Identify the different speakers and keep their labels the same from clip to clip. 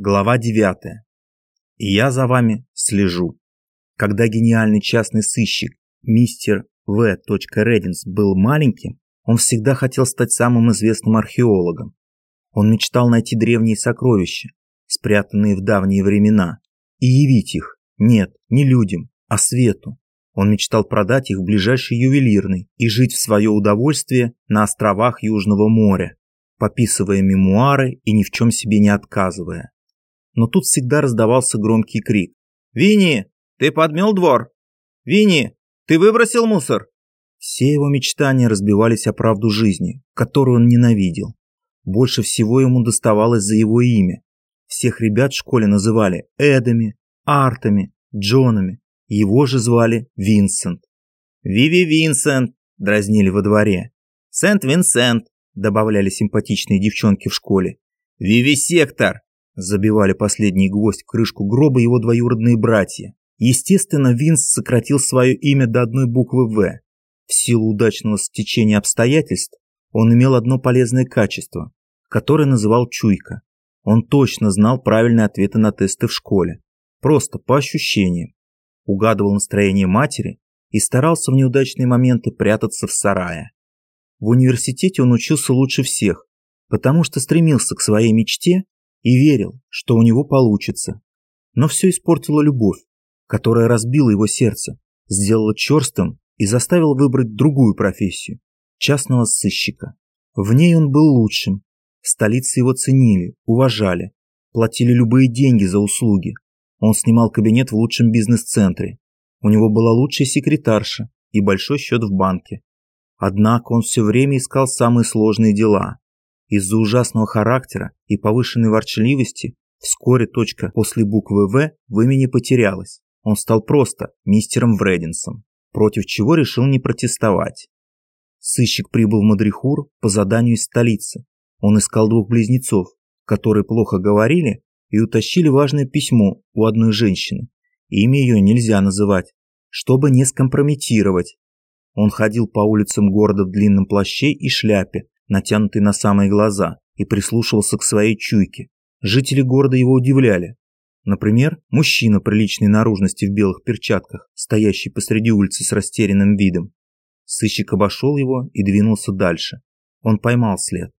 Speaker 1: Глава 9. И я за вами слежу. Когда гениальный частный сыщик мистер В. Рединс был маленьким, он всегда хотел стать самым известным археологом. Он мечтал найти древние сокровища, спрятанные в давние времена, и явить их, нет, не людям, а свету. Он мечтал продать их в ближайший ювелирный и жить в свое удовольствие на островах Южного моря, пописывая мемуары и ни в чем себе не отказывая но тут всегда раздавался громкий крик. «Винни, ты подмел двор? Винни, ты выбросил мусор?» Все его мечтания разбивались о правду жизни, которую он ненавидел. Больше всего ему доставалось за его имя. Всех ребят в школе называли Эдами, Артами, Джонами. Его же звали Винсент. «Виви Винсент!» – дразнили во дворе. «Сент-Винсент!» – добавляли симпатичные девчонки в школе. «Виви Сектор!» Забивали последний гвоздь в крышку гроба его двоюродные братья. Естественно, Винс сократил свое имя до одной буквы «В». В силу удачного стечения обстоятельств он имел одно полезное качество, которое называл чуйка. Он точно знал правильные ответы на тесты в школе. Просто по ощущениям. Угадывал настроение матери и старался в неудачные моменты прятаться в сарае. В университете он учился лучше всех, потому что стремился к своей мечте и верил, что у него получится. Но все испортила любовь, которая разбила его сердце, сделала черстым и заставила выбрать другую профессию – частного сыщика. В ней он был лучшим. В столице его ценили, уважали, платили любые деньги за услуги. Он снимал кабинет в лучшем бизнес-центре. У него была лучшая секретарша и большой счет в банке. Однако он все время искал самые сложные дела, из-за ужасного характера и повышенной ворчливости вскоре точка после буквы «В» в имени потерялась. Он стал просто мистером Врединсом, против чего решил не протестовать. Сыщик прибыл в Мадрихур по заданию из столицы. Он искал двух близнецов, которые плохо говорили и утащили важное письмо у одной женщины. Имя ее нельзя называть, чтобы не скомпрометировать. Он ходил по улицам города в длинном плаще и шляпе, натянутый на самые глаза, и прислушивался к своей чуйке. Жители города его удивляли. Например, мужчина приличной наружности в белых перчатках, стоящий посреди улицы с растерянным видом. Сыщик обошел его и двинулся дальше. Он поймал след.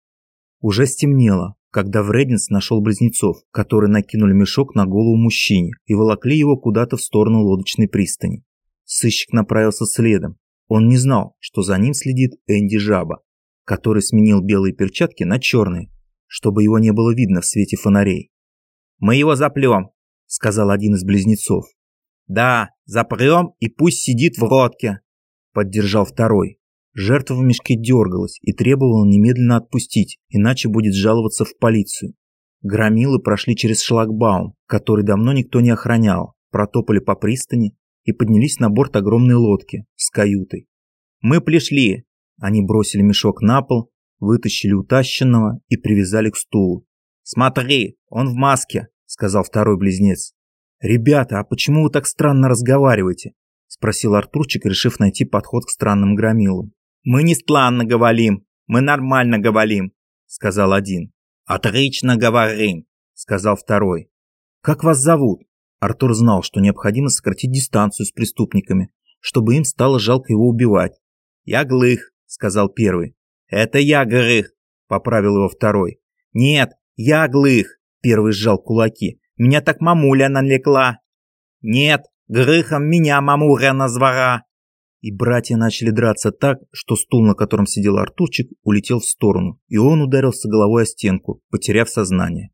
Speaker 1: Уже стемнело, когда Врединс нашел близнецов, которые накинули мешок на голову мужчине и волокли его куда-то в сторону лодочной пристани. Сыщик направился следом. Он не знал, что за ним следит Энди Жаба который сменил белые перчатки на черные, чтобы его не было видно в свете фонарей. «Мы его заплем», — сказал один из близнецов. «Да, запрем и пусть сидит в ротке», — поддержал второй. Жертва в мешке дергалась и требовала немедленно отпустить, иначе будет жаловаться в полицию. Громилы прошли через шлагбаум, который давно никто не охранял, протопали по пристани и поднялись на борт огромной лодки с каютой. «Мы пришли, они бросили мешок на пол, вытащили утащенного и привязали к стулу. «Смотри, он в маске», — сказал второй близнец. «Ребята, а почему вы так странно разговариваете?» — спросил Артурчик, решив найти подход к странным громилам. «Мы не странно говорим, мы нормально говорим», — сказал один. «Отлично говорим», — сказал второй. «Как вас зовут?» Артур знал, что необходимо сократить дистанцию с преступниками, чтобы им стало жалко его убивать. «Я Глых», сказал первый. «Это я, Грых!» – поправил его второй. «Нет, я Глых!» – первый сжал кулаки. «Меня так мамуля налекла!» «Нет, Грыхом меня мамуля назвала!» И братья начали драться так, что стул, на котором сидел Артурчик, улетел в сторону, и он ударился головой о стенку, потеряв сознание.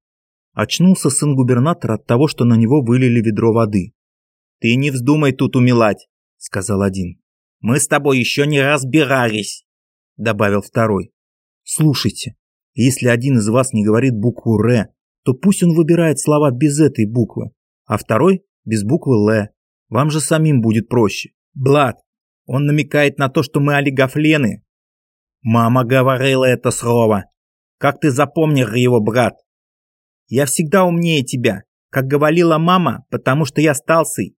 Speaker 1: Очнулся сын губернатора от того, что на него вылили ведро воды. «Ты не вздумай тут умилать», — сказал один. «Мы с тобой еще не разбирались». – добавил второй. «Слушайте, если один из вас не говорит букву «Р», то пусть он выбирает слова без этой буквы, а второй – без буквы «Л». Вам же самим будет проще. Блад, он намекает на то, что мы олигофлены. Мама говорила это слово. Как ты запомнил его, брат? Я всегда умнее тебя, как говорила мама, потому что я сталсый.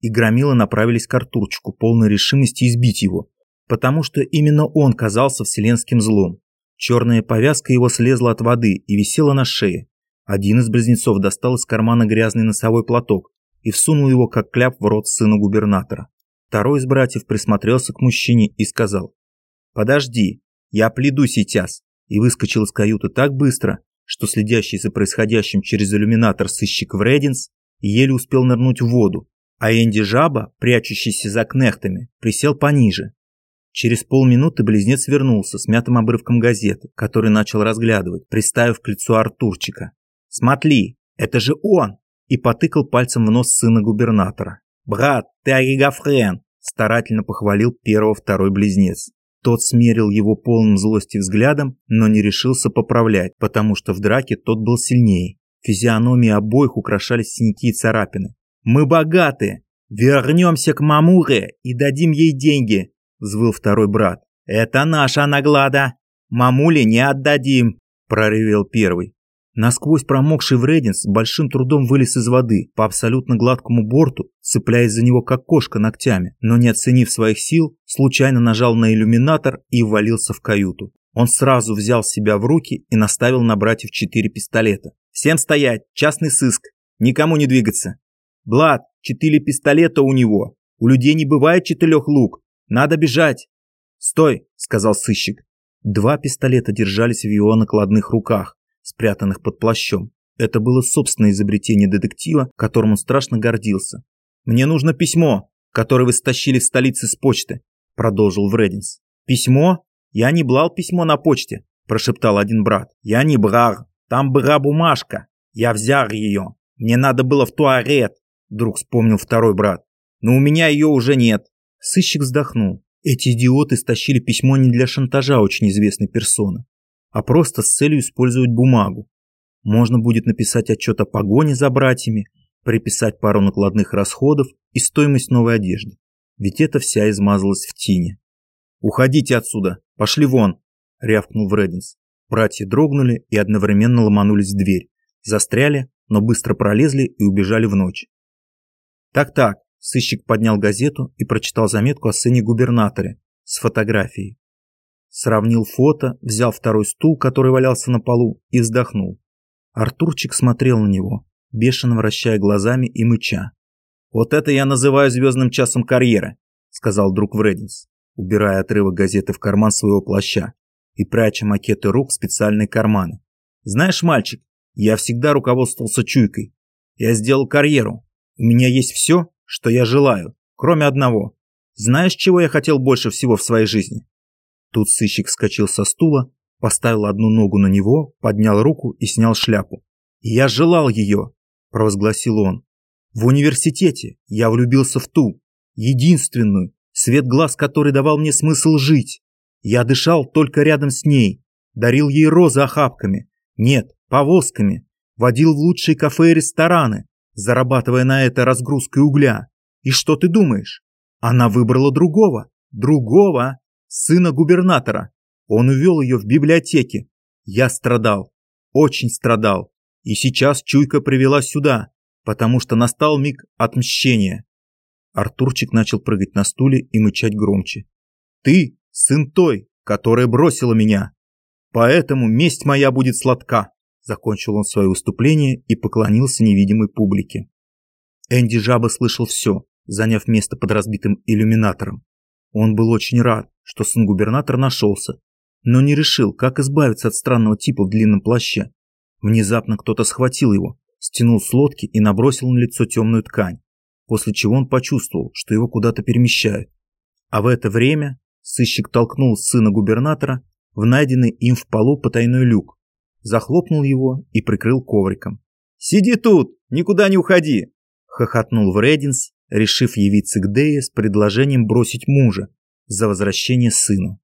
Speaker 1: И громилы направились к Артурчику, полной решимости избить его, потому что именно он казался вселенским злом. Черная повязка его слезла от воды и висела на шее, Один из близнецов достал из кармана грязный носовой платок и всунул его как кляп в рот сына губернатора. Второй из братьев присмотрелся к мужчине и сказал «Подожди, я пледу сейчас» и выскочил из каюты так быстро, что следящий за происходящим через иллюминатор сыщик Врединс еле успел нырнуть в воду, а Энди Жаба, прячущийся за кнехтами, присел пониже. Через полминуты близнец вернулся с мятым обрывком газеты, который начал разглядывать, приставив к лицу Артурчика. «Смотри, это же он!» и потыкал пальцем в нос сына губернатора. «Брат, ты оригофрен!» – старательно похвалил первого-второй близнец. Тот смерил его полным злости взглядом, но не решился поправлять, потому что в драке тот был сильнее. Физиономии обоих украшали синяки и царапины. «Мы богаты! Вернемся к Мамуре и дадим ей деньги!» – взвыл второй брат. «Это наша наглада! Мамуле не отдадим!» – проревел первый. Насквозь промокший Вредин с большим трудом вылез из воды по абсолютно гладкому борту, цепляясь за него как кошка ногтями, но не оценив своих сил, случайно нажал на иллюминатор и ввалился в каюту. Он сразу взял себя в руки и наставил на братьев четыре пистолета. «Всем стоять! Частный сыск! Никому не двигаться!» «Блад, четыре пистолета у него! У людей не бывает четырех лук! Надо бежать!» «Стой!» – сказал сыщик. Два пистолета держались в его накладных руках, спрятанных под плащом. Это было собственное изобретение детектива, которым он страшно гордился. «Мне нужно письмо, которое вы стащили в столице с почты», – продолжил Врединс. «Письмо? Я не блал письмо на почте», – прошептал один брат. «Я не брал. Там была бумажка. Я взял ее. Мне надо было в туалет», – вдруг вспомнил второй брат. «Но у меня ее уже нет». Сыщик вздохнул. Эти идиоты стащили письмо не для шантажа очень известной персоны а просто с целью использовать бумагу. Можно будет написать отчет о погоне за братьями, приписать пару накладных расходов и стоимость новой одежды. Ведь это вся измазалась в тине. «Уходите отсюда! Пошли вон!» – рявкнул Врединс. Братья дрогнули и одновременно ломанулись в дверь. Застряли, но быстро пролезли и убежали в ночь. «Так-так», – сыщик поднял газету и прочитал заметку о сыне губернаторе с фотографией. Сравнил фото, взял второй стул, который валялся на полу, и вздохнул. Артурчик смотрел на него, бешено вращая глазами и мыча. «Вот это я называю звездным часом карьеры», — сказал друг Врединс, убирая отрывок газеты в карман своего плаща и пряча макеты рук в специальные карманы. «Знаешь, мальчик, я всегда руководствовался чуйкой. Я сделал карьеру. У меня есть все, что я желаю, кроме одного. Знаешь, чего я хотел больше всего в своей жизни? Тут сыщик вскочил со стула, поставил одну ногу на него, поднял руку и снял шляпу. «Я желал ее!» – провозгласил он. «В университете я влюбился в ту, единственную, свет глаз которой давал мне смысл жить. Я дышал только рядом с ней, дарил ей розы охапками, нет, повозками, водил в лучшие кафе и рестораны, зарабатывая на это разгрузкой угля. И что ты думаешь? Она выбрала другого, другого, сына губернатора. Он увел ее в библиотеке. Я страдал, очень страдал. И сейчас чуйка привела сюда, потому что настал миг отмщения. Артурчик начал прыгать на стуле и мычать громче. «Ты сын той, которая бросила меня. Поэтому месть моя будет сладка», закончил он свое выступление и поклонился невидимой публике. Энди Жаба слышал все, заняв место под разбитым иллюминатором. Он был очень рад, что сын губернатора нашелся, но не решил, как избавиться от странного типа в длинном плаще. Внезапно кто-то схватил его, стянул с лодки и набросил на лицо темную ткань, после чего он почувствовал, что его куда-то перемещают. А в это время сыщик толкнул сына губернатора в найденный им в полу потайной люк, захлопнул его и прикрыл ковриком. «Сиди тут, никуда не уходи!» – хохотнул Врединс, решив явиться к Дее с предложением бросить мужа за возвращение сына.